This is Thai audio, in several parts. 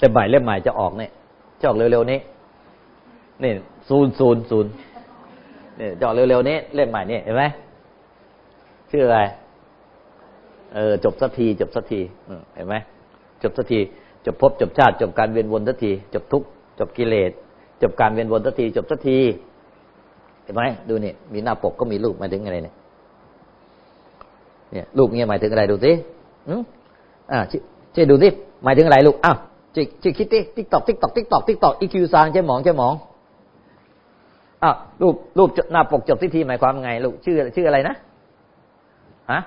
อืมเล่ใหม่เล่มใหม่จะออกเนี่ยจะออกเร็วๆนี้นี่ศูนย์ศูนย์ศูนย์นี่จะออกเร็วๆนี้เล่มใหม่นี่เห็นไหมชื่ออะไรเออจบสักที จบสักทีเห็นไหมจบสักที จบภพจบชาติ จบการเวียนวนสักที จบทุกจบกิเลสจบการเวียนวนสักที จบสักทีเห็นไหมดูนี่มีหน้าปกก็มีรูปหมายถึงอะไรเนี่ยเนี่ยรูปเงี้ยหมายถึงอะไรดูสิอืมอ่าช่วยดูสิหมายถึงอะไรลูกอ้าว ช่วยช่วยคิดดิติ๊กตอกติ๊กตอกติ๊กตอกติ๊กตอกอิคคิวซังใช้หมองใช้หมองอ้าวรูปรูปหน้าปกจบสักทีหมายความไงลูกชื่อชื่ออะไรนะฮะ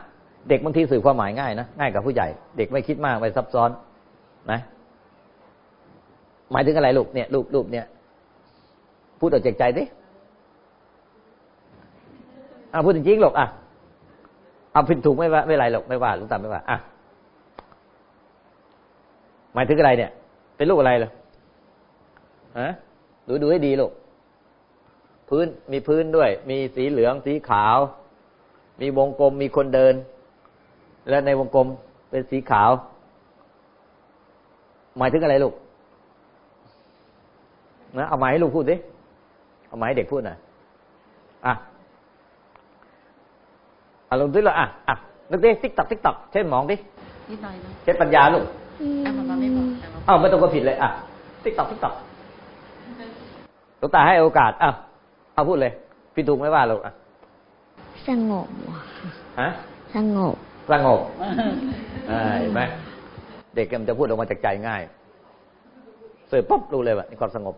เด็กบางทีสื่อความหมายง่ายนะง่ายกว่าผู้ใหญ่ เด็กไม่คิดมากไม่ซับซ้อนนะ หมายถึงอะไรลูกเนี่ยรูปรูปเนี่ยพูดออกจากใจดิอ่าพูดจริงๆหรอกอะเอาผิดถูกไม่ว่าไม่ไรหรอกไม่ว่าลุงตามไม่ว่าอะ หมายถึงอะไรเนี่ย เป็นลูกอะไรเหรอฮะดูดูให้ดีลูกพื้นมีพื้นด้วย มีสีเหลืองสีขาว มีวงกลมมีคนเดิน และในวงกลมเป็นสีขาว หมายถึงอะไรลูกนะเอาหมายให้ลูกพูดดิเอาหมายให้เด็กพูดหน่อยอะอารมณ์ดิละอะอะนึกดิติ๊กตักติ๊กตักเช่นมองดินิดหน่อยนะเช่นปัญญาลูก อะมันไม่บอกอ้าวไม่ต้องก็ผิดเลยอะติ๊กตักติ๊กตักหลวงตาให้โอกาสอะเอาพูดเลยพี่ถูกไม่ว่าลูกอะสงบฮะสงบสงบเห็นไหมเด็กมันจะพูดออกมาจากใจง่ายเสร็จปุ๊บรู้เลยว่านี่ความสงบ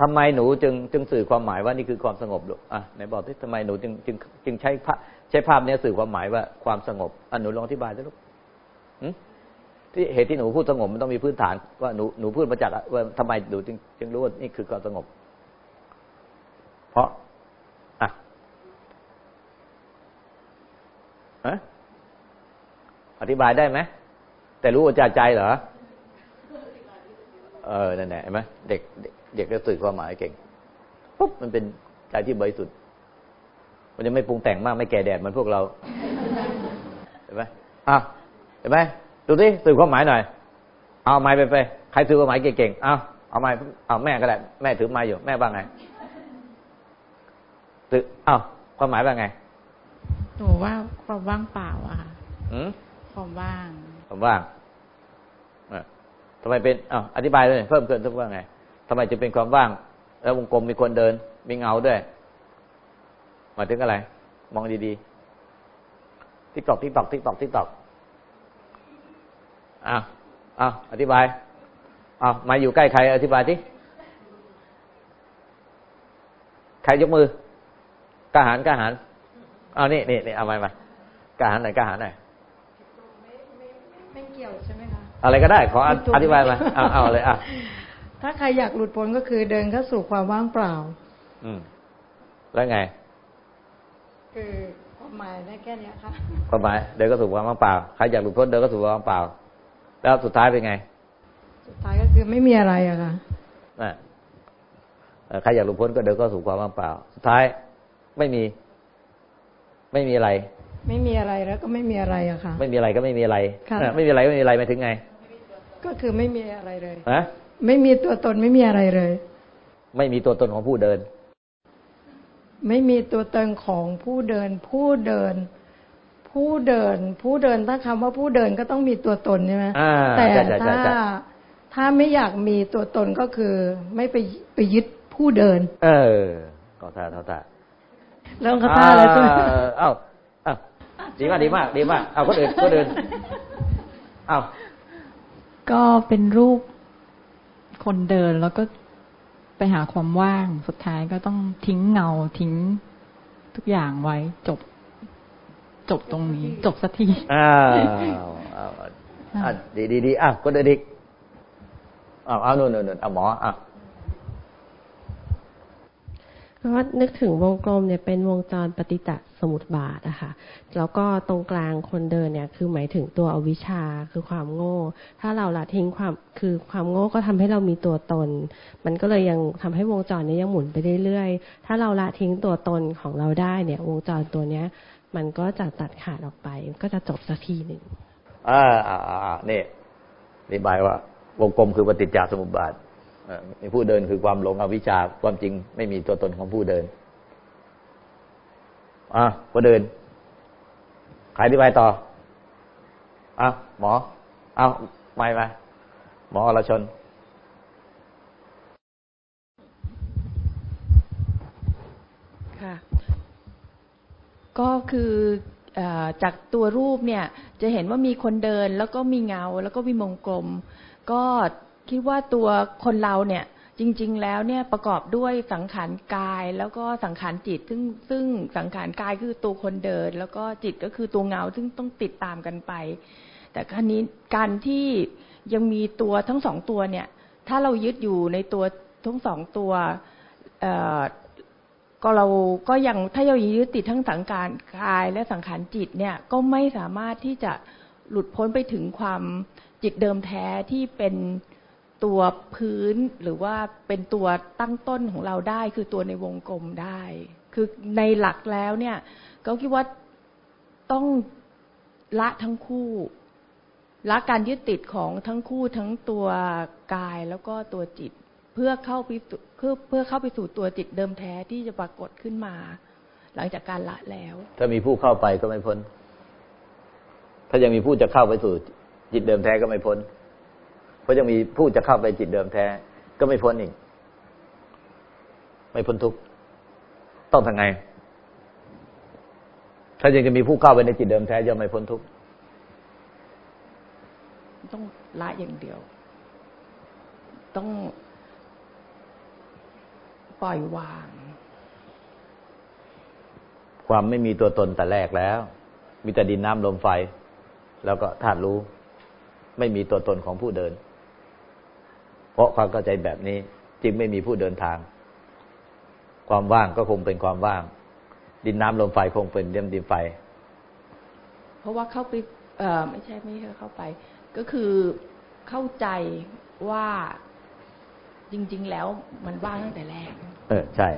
ทำไมหนูจึงจึงสื่อความหมายว่านี่คือความสงบลูกอะไหนบอกที่ทำไมหนูจึงจึงจึงใช้ภาพใช้ภาพนี้สื่อความหมายว่าความสงบอะหนูลองอธิบายสิลูก ที่เหตุที่หนูพูดสงบมันต้องมีพื้นฐาน ว่าหนูหนูพูดมาจากว่าทำไมหนูจึงจึงรู้ว่านี่คือความสงบ เพราะอะฮะอธิบายได้ไหมแต่รู้ว่าจากใจเหรอเออนั่นแหละเห็นไหมเด็กเด็กก็สื่อความหมายเก่งปุ๊บมันเป็นใจที่บริสุทธิ์มันจะไม่ปรุงแต่งมากไม่แก่แดดเหมือนพวกเราเห็นไหมอะ เห็นไหมดูสิสื่อความหมายหน่อย เอาไม้ไปไปใครสื่อความหมายเก่งๆเอาเอาไมค์เอาแม่ก็ได้แม่ถือไมค์อยู่ แม่บ้างไงสื่อเอาความหมายว่าไงหนูว่าความว่างเปล่าอะค่ะความว่างความว่างทำไมเป็นอ้าวอธิบายเลยเพิ่มเกินทุกว่าไงทำไมจะเป็นความว่าง แล้ววงกลมมีคนเดิน มีเงาด้วยหมายถึงอะไร มองดีๆ ติ๊กตอกติ๊กตอกติ๊กตอกติ๊กตอก อ้าวอ้าวอธิบายอ้าวมาอยู่ใกล้ใคร อธิบายที่ใครยกมือกระหารกระหารเอานี่นี่นี่เอาไปมากระหารไหนกระหารไหนไม่เกี่ยวใช่ไหมคะอะไรก็ได้ ขออธิบายมาเอาเอาเลยอะถ้าใครอยากหลุดพ้นก็คือเดินเข้าสู่ความว่างเปล่า อืม แล้วไง คือความหมายได้แค่นี้ค่ะความหมายเดินก็สู่ความว่างเปล่าใครอยากหลุดพ้นเดินก็สู่ความว่างเปล่า แล้วสุดท้ายเป็นไง สุดท้ายก็คือไม่มีอะไรอะค่ะน่ใครอยากหลุดพ้นก็เดินก็สู่ความว่างเปล่า สุดท้ายไม่มี ไม่มีอะไร ไม่มีอะไรแล้วก็ไม่มีอะไรอะค่ะ ไม่มีอะไรก็ไม่มีอะไรไม่มีอะไรไม่มีอะไรหมายถึงไง ก็คือไม่มีอะไรเลยฮะไม่มีตัวตนไม่มีอะไรเลย ไม่มีตัวตนของผู้เดิน ไม่มีตัวตนของผู้เดิน ผู้เดิน ผู้เดิน ผู้เดินถ้าคำว่าผู้เดินก็ต้องมีตัวตนใช่ไหมแต่ถ้าถ้าไม่อยากมีตัวตนก็คือ ไม่ไปไปยึดผู้เดิน เออก็ท่าเท่าท่าเรื่องคาถาอะไรตัวเอ้าดีมากดีมากดีมากเอาคนอื่นคนอื่นเอาก็เป็นรูปคนเดินแล้วก็ไปหาความว่างสุดท้ายก็ต้องทิ้งเงาทิ้งทุกอย่างไว้จบ จบตรงนี้ จบสักทีอ้าวอ้าวดีดีดีอะคนอื่นอีกอ้าวเอาโน่นโน่นเอาหมออะก็นึกถึงวงกลมเนี่ยเป็นวงจรปฏิจจสมุติบาทอะค่ะแล้วก็ตรงกลางคนเดินเนี่ย คือหมายถึงตัวอวิชชาคือความโง่ ถ้าเราละทิ้งความคือความโง่ก็ทำให้เรามีตัวตน มันก็เลยยังทำให้วงจรนี้ยังหมุนไปเรื่อยๆถ้าเราละทิ้งตัวตนของเราได้เนี่ย วงจรตัวเนี้ย มันก็จะตัดขาดออกไป ก็จะจบสักทีหนึ่งอ่าอ่าอ่านี่อธิบายว่าวงกลมคือปฏิจจสมุปบาทมีผู้เดินคือความหลงอวิชชาความจริงไม่มีตัวตนของผู้เดิน อะผู้เดิน ขายอธิบายต่ออะหมอ เอาไม่ไหมหมออรชนค่ะ ก็คือจากตัวรูปเนี่ยจะเห็นว่ามีคนเดินแล้วก็มีเงา แล้วก็มีมงกลม ก็คิดว่าตัวคนเราเนี่ยจริง ๆ แล้วเนี่ยประกอบด้วยสังขารกายแล้วก็สังขารจิต ซึ่งซึ่งสังขารกายคือตัวคนเดิน แล้วก็จิตก็คือตัวเงาซึ่งต้องติดตามกันไป แต่ครั้นี้การที่ยังมีตัวทั้งสองตัวเนี่ย ถ้าเรายึดอยู่ในตัวทั้งสองตัว ก็เราก็ยังถ้าเรายึดติดทั้งสังขารกายและสังขารจิตเนี่ยก็ไม่สามารถที่จะหลุดพ้นไปถึงความจิตเดิมแท้ที่เป็นตัวพื้นหรือว่าเป็นตัวตั้งต้นของเราได้ คือตัวในวงกลมได้ คือในหลักแล้วเนี่ย ก็คิดว่าต้องละทั้งคู่ ละการยึดติดของทั้งคู่ทั้งตัวกายแล้วก็ตัวจิต พื่อเข้าไปเพื่อเพื่อเข้าไปสู่ตัวจิตเดิมแท้ที่จะปรากฏขึ้นมา หลังจากการละแล้ว ถ้ามีผู้เข้าไปก็ไม่พ้น ถ้ายังมีผู้จะเข้าไปสู่จิตเดิมแท้ก็ไม่พ้น เพราะยังมีผู้จะเข้าไปจิตเดิมแท้ ก็ไม่พ้นอีก ไม่พ้นทุกต้องทำไง ถ้ายังจะมีผู้เข้าไปในจิตเดิมแท้จะไม่พ้นทุกต้องละอย่างเดียว ต้อง ปล่อยวาง ความไม่มีตัวตนแต่แรกแล้ว มีแต่ดินน้ำลมไฟ แล้วก็ธาตุรู้ ไม่มีตัวตนของผู้เดิน เพราะความเข้าใจแบบนี้จึงไม่มีผู้เดินทาง ความว่างก็คงเป็นความว่าง ดินน้ำลมไฟคงเป็นเดิมดินไฟ เพราะว่าเข้าไปเออไม่ใช่ไม่ใช่เข้าไป ก็คือเข้าใจว่าจริง ๆ แล้วมันว่างตั้งแต่แรก เออ ใช่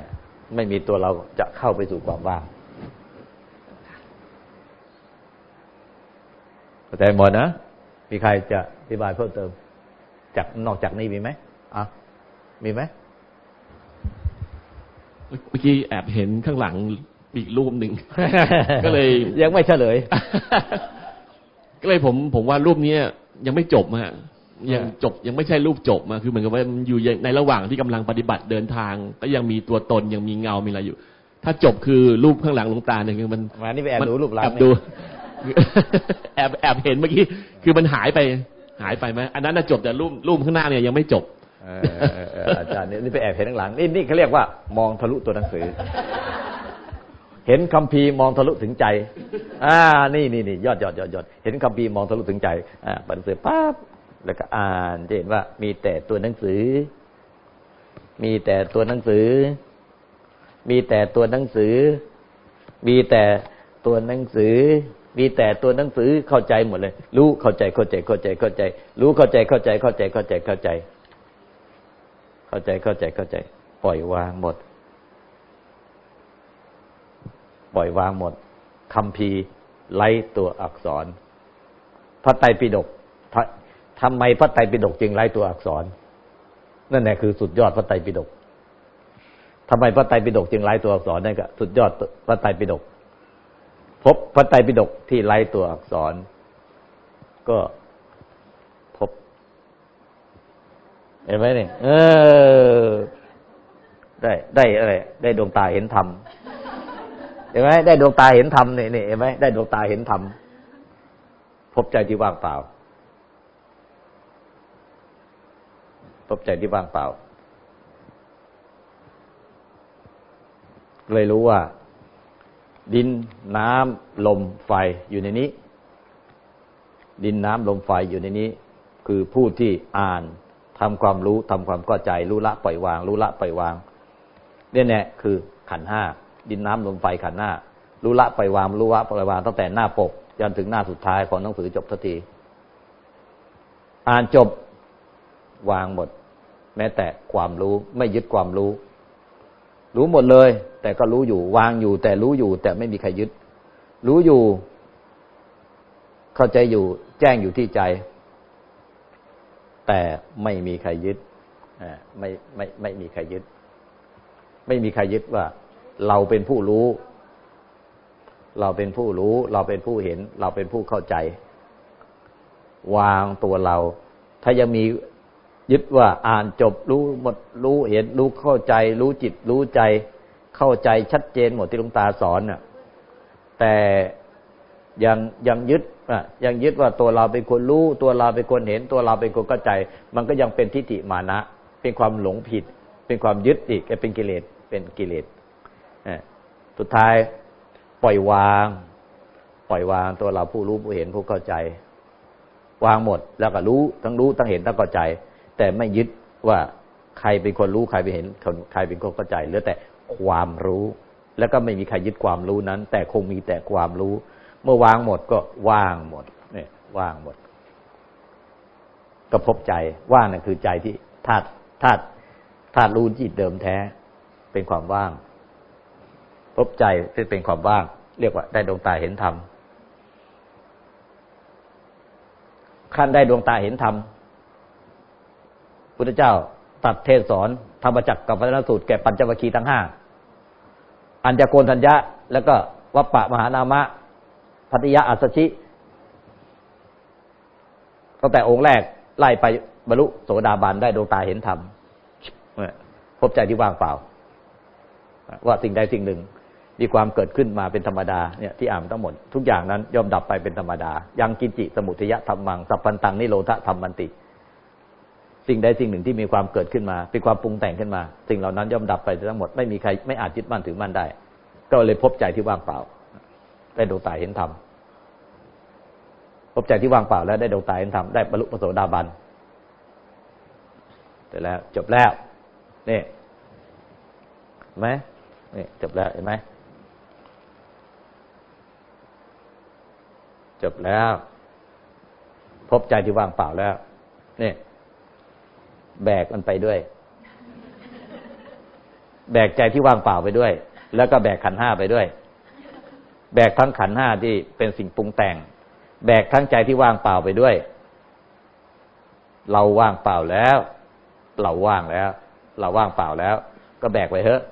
ไม่มีตัวเราจะเข้าไปสู่ความว่างเข้าใจหมดนะมีใครจะอธิบายเพิ่มเติม จากนอกจากนี้มีไหมอะมีไหมเมื่อกี้แอบเห็นข้างหลังอีกรูปหนึ่ง ก็เลย ยังไม่เฉลย ก็เลยผม ผมว่ารูปนี้ยังไม่จบฮะ ยังจบยังไม่ใช่รูปจบมาคือเหมือนกับว่ามันอยู่ในระหว่างที่กำลังปฏิบัติเดินทาง ก็ยังมีตัวตนยังมีเงามีอะไรอยู่ ถ้าจบคือรูปข้างหลังหลวงตาเนี่ยคือมันมานี่ไปแอบดูรูปหลังแอบดูแอบแอบเห็นเมื่อกี้คือมันหายไปหายไปไหมอันนั้นจบแต่รูปรูปข้างหน้าเนี่ยยังไม่จบอาจารย์นี่ไปแอบเห็นข้างหลังนี่นี่เขาเรียกว่ามองทะลุตัวหนังสือ เห็นคำพีมองทะลุถึงใจ อ่า นี่นี่นี่ยอดยอดยอดยอดเห็นคำพีมองทะลุถึงใจ อ่าปัดเสือปั๊บ แล้วก็อ่านจะเห็นว่ามีแต่ตัวหนังสือ มีแต่ตัวหนังสือ มีแต่ตัวหนังสือ มีแต่ตัวหนังสือ มีแต่ตัวหนังสือเข้าใจหมดเลย รู้เข้าใจเข้าใจเข้าใจเข้าใจ รู้เข้าใจเข้าใจเข้าใจเข้าใจเข้าใจ เข้าใจเข้าใจเข้าใจ ปล่อยวางหมด ปล่อยวางหมดคำพีไล่ตัวอักษร พระไตรปิฎก ทำไมพระไตรปิฎกจึงไร้ตัวอักษร นั่นแหละคือสุดยอดพระไตรปิฎกทำไมพระไตรปิฎกจึงไร้ตัวอักษรนั่นก็สุดยอดพระไตรปิฎกพบพระไตรปิฎกที่ไร้ตัวอักษร ก็พบเห็นไหมเนี่ยเออ ได้ได้อะไรได้ดวงตาเห็นธรรมเห็นไหมได้ดวงตาเห็นธรรมเนี่ยเห็นไหมได้ดวงตาเห็นธรรมพบใจที่ว่างเปล่า บใจที่ว่างเปล่า เลยรู้ว่า ดินน้ำลมไฟอยู่ในนี้ ดินน้ำลมไฟอยู่ในนี้ คือผู้ที่อ่านทำความรู้ทำความเข้าใจ รู้ละปล่อยวาง รู้ละปล่อยวางเนี่ยแน่คือขันห้าดินน้ำลมไฟขันห้ารู้ละปล่อยวางรู้ละปล่อยวางตั้งแต่หน้าปกจนถึงหน้าสุดท้ายของหนังสือจบทันที อ่านจบวางหมด แม้แต่ความรู้ไม่ยึดความรู้ รู้หมดเลย แต่ก็รู้อยู่วางอยู่ แต่รู้อยู่ แต่ไม่มีใครยึด รู้อยู่ เข้าใจอยู่ แจ้งอยู่ที่ใจ แต่ไม่มีใครยึดไม่ไม่ไม่มีใครยึด ไม่มีใครยึดว่า เราเป็นผู้รู้ เราเป็นผู้รู้ เราเป็นผู้เห็น เราเป็นผู้เข้าใจ วางตัวเรา ถ้ายังมี ยึดว่าอ่านจบรู้หมดรู้เห็นรู้เข้าใจ รู้จิตรู้ใจ เข้าใจชัดเจนหมดที่ลุงตาสอนน่ะ แต่ยังยังยึดอะยังยึดว่าตัวเราเป็นคนรู้ตัวเราเป็นคนเห็นตัวเราเป็นคนเข้าใจ มันก็ยังเป็นทิฏฐิมานะ เป็นความหลงผิด เป็นความยึดอีกเป็นกิเลสเป็นกิเลสสุดท้ายปล่อยวาง ปล่อยวางตัวเราผู้รู้ผู้เห็นผู้เข้าใจ วางหมดแล้วก็รู้ทั้งรู้ทั้งเห็นทั้งเข้าใจ แต่ไม่ยึดว่าใครเป็นคนรู้ใครเป็นเห็นใครเป็นคนเข้าใจเหลือแต่ความรู้ แล้วก็ไม่มีใครยึดความรู้นั้น แต่คงมีแต่ความรู้ เมื่อวางหมดก็ว่างหมดเนี่ยว่างหมดก็พบใจว่างนั่นคือใจที่ธาตุธาตุธาตุรู้จิตเดิมแท้ เป็นความว่าง พบใจที่เป็นความว่าง เรียกว่า ได้ดวงตาเห็นธรรมขั้นได้ดวงตาเห็นธรรม พุทธเจ้าตัดเทศสอนธรรมจักรกับพัฒนสูตรแก่ปัญจวัคคีย์ทั้งห้าอัญจโกนทัญญะ แล้วก็วัปปะมหานามะพัทยาอัสชิตั้งแต่องค์แรกไล่ไปบรรลุโสดาบันได้ดวงตาเห็นธรรมพบใจที่ว่างเปล่า ว่าสิ่งใดสิ่งหนึ่งมีความเกิดขึ้นมาเป็นธรรมดาเนี่ยที่อ่านทั้งหมด ทุกอย่างนั้นย่อมดับไปเป็นธรรมดา ยังกินจิสมุทยะธรรมังสัพพันตังนิโรธธรรมมันติ สิ่งใดสิ่งหนึ่งที่มีความเกิดขึ้นมา เป็นความปรุงแต่งขึ้นมา สิ่งเหล่านั้นย่อมดับไปทั้งหมดไม่มีใครไม่อาจยึดมั่นถือมั่นได้ ก็เลยพบใจที่ว่างเปล่า ได้ดวงตาเห็นธรรมพบใจที่ว่างเปล่าแล้วได้ดวงตาเห็นธรรมได้บรรลุพระโสดาบันเสร็จแล้วจบแล้วนี่ไหมนี่จบแล้วเห็นไหมจบแล้ว พบใจที่ว่างเปล่าแล้วนี่ แบกมันไปด้วย แบกใจที่ว่างเปล่าไปด้วย แล้วก็แบกขันห้าไปด้วย แบกทั้งขันห้าที่เป็นสิ่งปรุงแต่ง แบกทั้งใจที่ว่างเปล่าไปด้วย เราว่างเปล่าแล้ว เราว่างแล้ว เราว่างเปล่าแล้ว ก็แบกไปเถอะ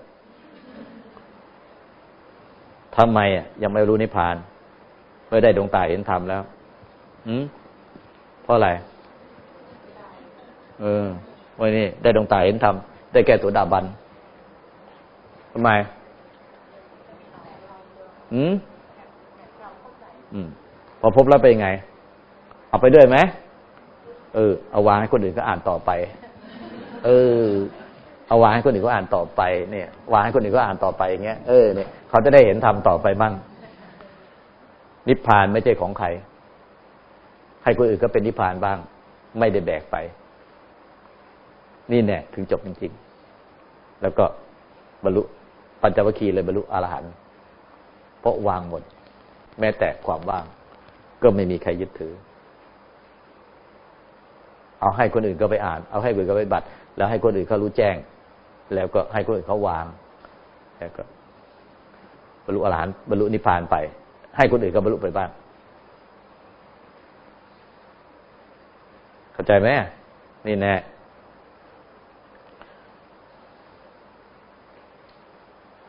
ทำไมอะยังไม่รู้นิพพานไม่ได้ดวงตาเห็นธรรมแล้วอืมเพราะอะไร เออ วันนี้ได้ดวงตาเห็นธรรมได้แก่ตัวดาบันทำไมอืมอืม พอพบแล้วเป็นไง เอาไปด้วยไหมเออเอาวางให้คนอื่นก็อ่านต่อไป เออ เอาวางให้คนอื่นก็อ่านต่อไปเนี่ยวางให้คนอื่นก็อ่านต่อไปอย่างเงี้ยเออเนี่ยเขาจะได้เห็นทำต่อไปบ้างนิพพานไม่ใช่ของใครให้คนอื่นก็เป็นนิพพานบ้าง ไม่ได้แบกไป นี่แน่ถึงจบจริงๆ แล้วก็บรรลุปัญจวัคคีย์เลยบรรลุอรหันต์เพราะวางหมด แม้แต่ความว่าง ก็ไม่มีใครยึดถือ เอาให้คนอื่นก็ไปอ่าน เอาให้คนอื่นก็ไปบัตร แล้วให้คนอื่นเขารู้แจ้ง แล้วก็ให้คนอื่นเขาวาง แล้วก็บรรลุอรหันต์บรรลุนิพพานไป ให้คนอื่นก็บรรลุไปบ้างเข้าใจไหมนี่แน่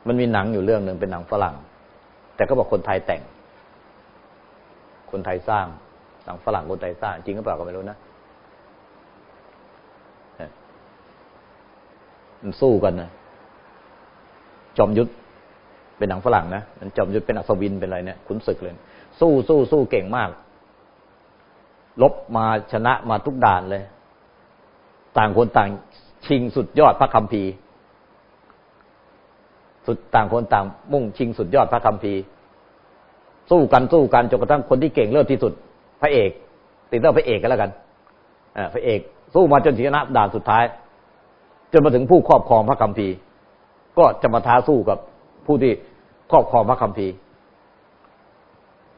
มันมีหนังอยู่เรื่องหนึ่งเป็นหนังฝรั่ง แต่ก็บอกคนไทยแต่ง คนไทยสร้างหนังฝรั่งคนไทยสร้าง จริงหรือเปล่าก็ไม่รู้นะมันสู้กันนะจอมยุทธเป็นหนังฝรั่งนะมันจอมยุทธเป็นอัศวินเป็นอะไรเนี่ยขุนศึกเลย สู้สู้สู้เก่งมาก ลบมาชนะมาทุกด่านเลย ต่างคนต่างชิงสุดยอดพระคัมภีร์ สุดต่างคนต่าง มุ่งชิงสุดยอดพระคัมภีร์ สู้กันสู้กันจนกระทั่งคนที่เก่งเลิศที่สุด พระเอก ติดเรื่อพระเอกกันแล้วกันอพระเอก สู้มาจนชนะด่านสุดท้าย จนมาถึงผู้ครอบครองพระคัมภีร์ ก็จะมาท้าสู้กับผู้ที่ครอบครองพระคัมภีร์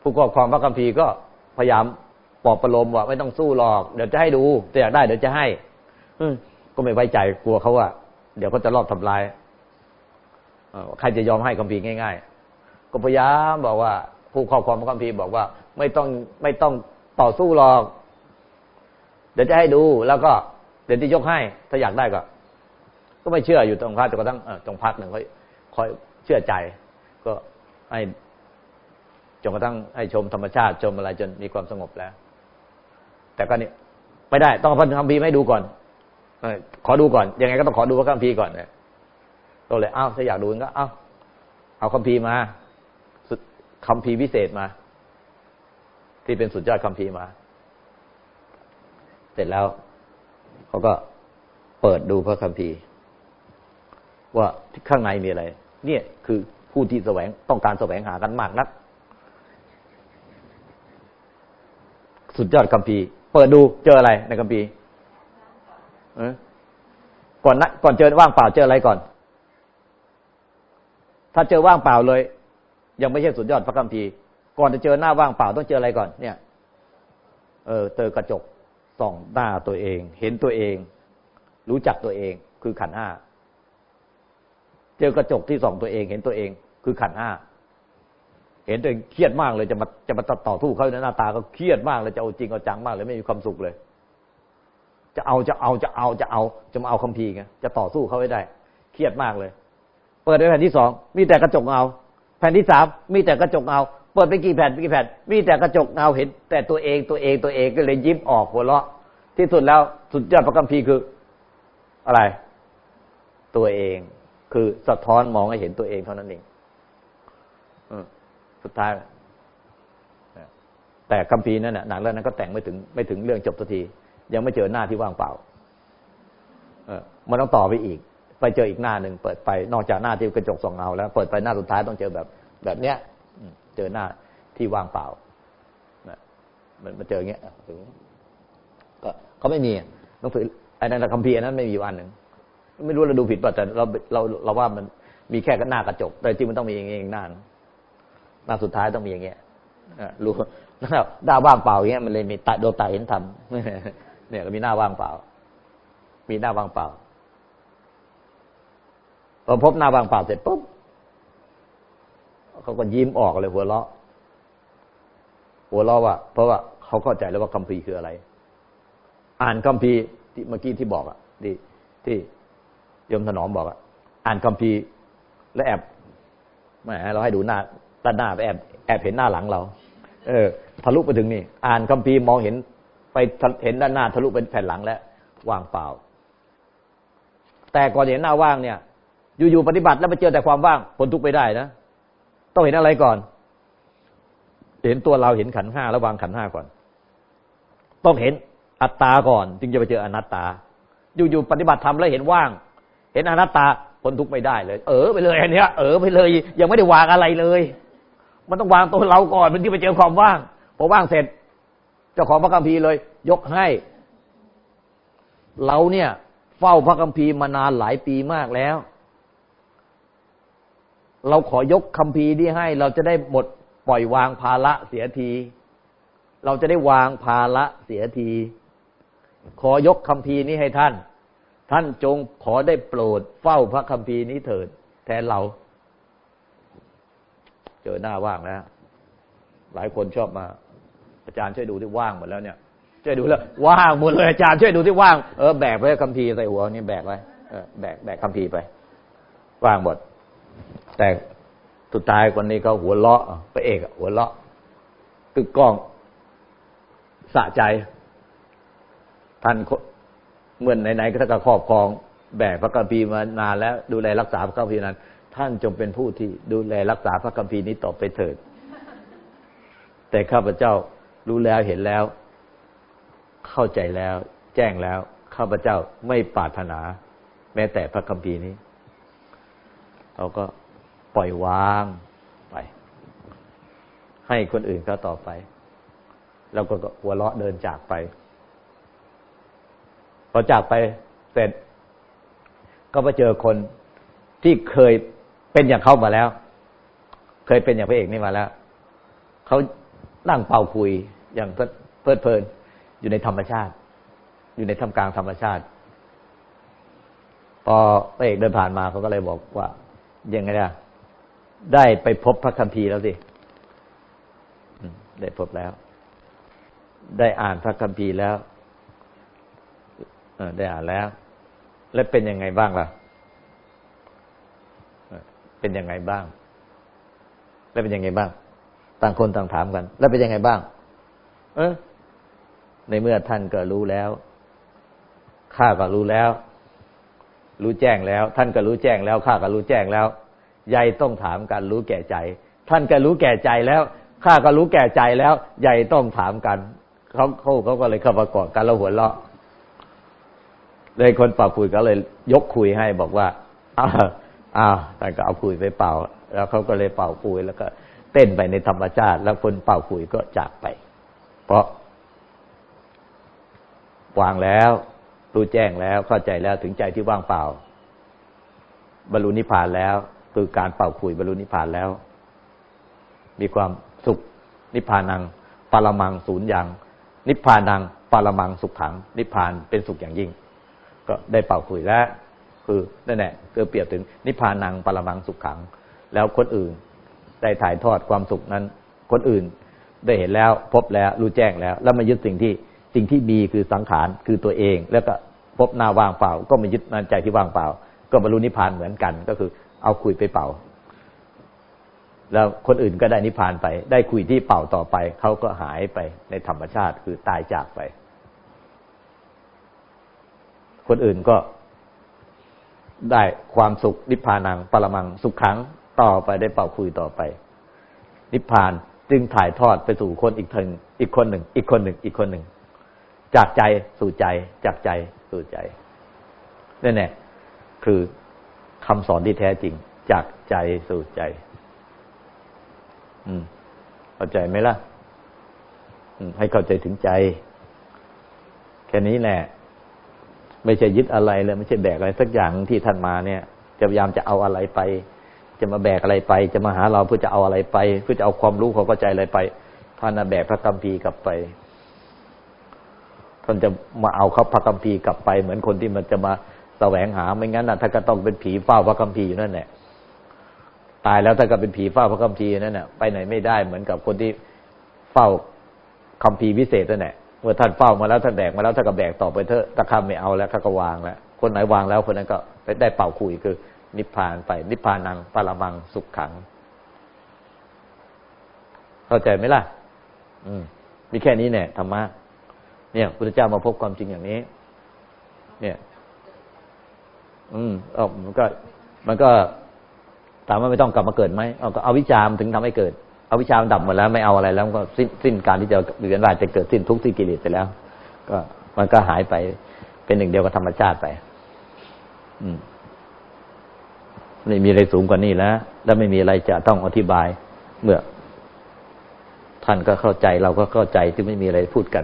ผู้ครอบครองพระคัมภีร์ก็พยายามปลอบประโลมว่าไม่ต้องสู้หรอก เดี๋ยวจะให้ดูแต่อยากได้เดี๋ยวจะให้ก็ไม่ไว้ใจกลัวเขาว่า เดี๋ยวเขาจะรอบทำลาย ใครจะยอมให้คัมภีร์ง่ายๆ ก็พยายามบอกว่า ผู้ครอบครองคัมภีร์บอกว่า ไม่ต้องไม่ต้องต่อสู้หรอก เดี๋ยวจะให้ดูแล้วก็เดี๋ยวที่ยกให้ ถ้าอยากได้ก็ ก็ไม่เชื่ออยู่ตรงพักจนกระทั่งตรงพักหนึ่งค่อยคอยเชื่อใจ ก็ให้จนกระทั่งให้ชมธรรมชาติชมอะไรจนมีความสงบแล้ว แต่ก็นี่ไม่ได้ ต้องพันคัมภีร์ให้ดูก่อนขอดูก่อน ยังไงก็ต้องขอดูพระคัมภีร์ก่อนเนี่ย ก็เลยเอ้าถ้าอยากดูก็ เอ้าเอาคัมภีร์มาคัมภีร์พิเศษมา ที่เป็นสุดยอดคัมภีร์มา เสร็จแล้วเขาก็เปิดดูพระคัมภีร์ ว่าข้างในมีอะไร เนี่ยคือผู้ที่แสวงต้องการแสวงหากันมากนัก สุดยอดคัมภีร์ เปิดดูเจออะไรในคัมภีร์ก่อนนะก่อนเจอว่างเปล่าเจออะไรก่อน ถ้าเจอว่างเปล่าเลย ยังไม่ใช่สุดยอดพระคัมภีร์ก่อนจะเจอหน้าว่างเปล่าต้องเจออะไรก่อน เนี่ย เออเจอกระจกส่องหน้าตัวเอง เห็นตัวเอง รู้จักตัวเอง คือขันห้าเจอกระจกที่ส่องตัวเอง เห็นตัวเอง คือขันห้าเห็นตัวเองเครียดมากเลยจะมาจะมาตัดต่อทู่เขาในหน้าตาก็เครียดมากเลยจะเอาจริงเอาจังมากเลยไม่มีความสุขเลย จะเอาจะเอาจะเอาจะเอาจะมาเอาคัมภีร์ไงจะต่อสู้เขาไม่ได้ เครียดมากเลย เปิดไปแผ่นที่สองมีแต่กระจกเงาแผ่นที่สามมีแต่กระจกเงาเปิดไปกี่แผ่นกี่แผ่นมีแต่กระจกเงาเห็น แต่ตัวเองตัวเองตัวเองก็เลยยิ้มออกหัวเราะ ที่สุดแล้วสุดยอดพระคัมภีร์คืออะไร ตัวเองคือสะท้อนมองให้เห็นตัวเองเท่านั้นเองสุดท้ายแต่คัมภีร์นั่นน่ะหนังเรื่องนั้นก็แต่งไม่ถึงไม่ถึงเรื่องจบสักที ยังไม่เจอหน้าที่ว่างเปล่า เออมันต้องต่อไปอีก ไปเจออีกหน้าหนึ่งเปิดไป นอกจากหน้าที่กระจกส่องเงาแล้ว เปิดไปหน้าสุดท้ายต้องเจอแบบแบบเนี้ยเจอหน้าที่ว่างเปล่ามันมาเจออย่างเงี้ยก็เขาไม่มีต้องถือไอ้นั่นคัมภีร์นั้นไม่มีวันหนึ่งไม่รู้เราดูผิดป่ะแต่เราเราเราว่ามันมีแค่หน้ากระจก แต่จริงมันต้องมีอย่างเงี้ยหน้าหน้าสุดท้ายต้องมีอย่างเงี้ยรู้แล้วดาวว่างเปล่าอย่างเงี้ยมันเลยมีตาโดตาเห็นธรรมเนี่ยก็มีหน้าว่างเปล่า มีหน้าว่างเปล่า พอพบหน้าว่างเปล่าเสร็จปุ๊บเขาก็ยิ้มออกเลยหัวเราะ หัวเราะว่า เพราะว่าเขาเข้าใจแล้วว่าคัมภีร์คืออะไร อ่านคัมภีร์ที่เมื่อกี้ที่บอกอะที่ที่ยมถนอมบอกอะอ่านคัมภีร์แล้วแอบแหมเราให้ดูหน้าด้านหน้าไปแอบแอบเห็นหน้าหลังเรา เออ ทะลุไปถึงนี่ อ่านคัมภีร์มองเห็น ไปเห็นด้านหน้าทะลุเป็นแผ่นหลังแล้วว่างเปล่า แต่ก่อนเห็นหน้าว่างเนี่ย อยู่ๆปฏิบัติแล้วไปเจอแต่ความว่างพ้นทุกไปได้นะต้องเห็นอะไรก่อน เห็นตัวเราเห็นขันห้าแล้ววางขันห้าก่อน ต้องเห็นอัตตาก่อน จึงจะไปเจออนัตตา อยู่ๆปฏิบัติทำแล้วเห็นว่าง เห็นอนัตตาพ้นทุกไม่ได้เลย เออไปเลยอันเนี้ยเออไปเลย ยังไม่ได้วางอะไรเลย มันต้องวางตัวเราก่อนมันที่ไปเจอความว่างพอว่างเสร็จเจ้าของพระคัมภีร์เลย ยกให้ เราเนี่ย เฝ้าพระคัมภีร์มานานหลายปีมากแล้ว เราขอยกคัมภีนี้ให้ เราจะได้หมดปล่อยวางภาระเสียที เราจะได้วางภาระเสียที ขอยกคัมภีนี้ให้ท่าน ท่านจงขอได้โปรด เฝ้าพระคัมภีนี้เถิด แทนเรา เจอหน้าว่างแล้ว หลายคนชอบมา อาจารย์ช่วยดูที่ว่างหมดแล้วเนี่ยช่วยดูแล้วว่างหมดเลยอาจารย์ช่วยดูที่ว่างเออแบกไว้คัมภีใส่หัวนี่แบกไว้เออแบกแบกคัมภีไป ว่างหมด แต่สุดท้ายคนนี้เขาหัวเลาะพระเอกหัวเลาะตึกกล้องสะใจ ท่านเมื่อไหนๆก็ถ้าครอบครองแบกพระคัมภีมานานแล้ว ดูแลรักษาพระคัมภีนั้น ท่านจงเป็นผู้ที่ดูแลรักษาพระคัมภีนี้ต่อไปเถิด แต่ข้าพเจ้ารู้แล้วเห็นแล้ว เข้าใจแล้ว แจ้งแล้ว ข้าพเจ้าไม่ปรารถนา แม้แต่พระคัมภีร์นี้ เราก็ปล่อยวางไป ให้คนอื่นเขาต่อไป แล้วก็หัวเราะเดินจากไป พอจากไปเสร็จ ก็ไปเจอคนที่เคยเป็นอย่างเขามาแล้ว เคยเป็นอย่างพระเอกนี่มาแล้ว เขานั่งเป่าคุยอย่างเพลิดเพลินอยู่ในธรรมชาติ อยู่ในท่ามกลางธรรมชาติ พอพระเอกเดินผ่านมาเขาก็เลยบอกว่า ยังไงล่ะ ได้ไปพบพระคัมภีร์แล้วสิได้พบแล้ว ได้อ่านพระคัมภีร์แล้วได้อ่านแล้ว แล้วเป็นยังไงบ้างล่ะ เป็นยังไงบ้าง แล้วเป็นยังไงบ้าง ต่างคนต่างถามกัน แล้วเป็นยังไงบ้าง เออในเมื่อท่านก็รู้แล้ว ข้าก็รู้แล้ว รู้แจ้งแล้ว ท่านก็รู้แจ้งแล้วข้าก็รู้แจ้งแล้วยายต้องถามกันรู้แก่ใจ ท่านก็รู้แก่ใจแล้วข้าก็รู้แก่ใจแล้วยายต้องถามกันเขาเขาเขาก็เลยเข้าประกอบกันแล้วหัวเราะเลยคนเป่าคุยก็เลยยกคุยให้บอกว่าอ้าวอ้าวท่านก็เอาคุยไปเป่า แล้วเขาก็เลยเป่าคุยแล้วก็เต้นไปในธรรมชาติ แล้วคนเป่าคุยก็จากไป เพราะวางแล้ว รู้แจ้งแล้วเข้าใจแล้วถึงใจที่ว่างเปล่า บรรลุนิพพานแล้ว คือการเป่าคุยบรรลุนิพพานแล้ว มีความสุขนิพพานังปรมังศูนย์อย่างนิพพานังปรมังสุขขัง นิพพานเป็นสุขอย่างยิ่ง ก็ได้เป่าคุยแล้วคือนั่นแหละคือเปรียบถึงนิพพานังปรมังสุขขัง แล้วคนอื่นได้ถ่ายทอดความสุขนั้น คนอื่นได้เห็นแล้วพบแล้วรู้แจ้งแล้ว แล้วมายึดสิ่งที่ สิ่งที่มีคือสังขารคือตัวเอง แล้วก็พบหน้าว่างเปล่า ก็มายึดนันใจที่ว่างเปล่า ก็บรรลุนิพพานเหมือนกัน ก็คือเอาคุยไปเป่า แล้วคนอื่นก็ได้นิพพานไป ได้คุยที่เป่าต่อไปเขาก็หายไปในธรรมชาติคือตายจากไป คนอื่นก็ได้ความสุขนิพพานังปรมังสุขขังต่อไปได้เป่าคุยต่อไป นิพพานจึงถ่ายทอดไปสู่คนอีกทึงอีกคนหนึ่ง อีกคนหนึ่ง อีกคนหนึ่ง จากใจสู่ใจ จากใจสู่ใจนั่แหละคือคำสอนที่แท้จริง จากใจสู่ใจ อืมเข้าใจไหมล่ะให้เข้าใจถึงใจ แค่นี้แหละไม่ใช่ยึดอะไรเลยไม่ใช่แบกอะไรสักอย่างที่ท่านมาเนี่ยจะพยายามจะเอาอะไรไป จะมาแบกอะไรไป จะมาหาเราเพื่อจะเอาอะไรไป เพื่อจะเอาความรู้ความเข้าใจอะไรไปท่านแบกพระกัมภีร์กลับไป ท่านจะมาเอาเขาพระคัมภีร์กลับไป เหมือนคนที่มันจะมาแสวงหาไม่งั้นนะท่านก็ต้องเป็นผีเฝ้าพระคัมภีร์อยู่นั่นแหละตายแล้วท่านก็เป็นผีเฝ้าพระคัมภีร์นั่นแหละไปไหนไม่ได้เหมือนกับคนที่เฝ้าคัมภีร์วิเศษนั่นแหละเมื่อท่านเฝ้ามาแล้วท่านแบกมาแล้วท่านก็แบกต่อไปเถอะตะคำไม่เอาแล้วท่านก็วางแล้วคนไหนวางแล้วคนนั้นก็ไปได้เป่าคุยคือ นิพพานไป นิพพานังปรมังสุขขัง เข้าใจไหมล่ะ อืมมีแค่นี้เนี่ยธรรมะ เนี่ยพุทธเจ้ามาพบความจริงอย่างนี้ เนี่ย อืมออมันก็ มันก็ถามว่าไม่ต้องกลับมาเกิดไหมเอาก็เอาวิชามถึงทำให้เกิด เอาวิชามดับหมดแล้วไม่เอาอะไรแล้วก็สิ้นสิ้นการที่จะเวียนว่ายจะเกิดสิ้นทุกข์ที่กิเลสไปแล้ว ก็มันก็หายไปเป็นหนึ่งเดียวกับธรรมชาติไป อืมไม่มีอะไรสูงกว่านี้แล้ว และไม่มีอะไรจะต้องอธิบาย เมื่อ ท่านก็เข้าใจเราก็เข้าใจที่ไม่มีอะไรพูดกัน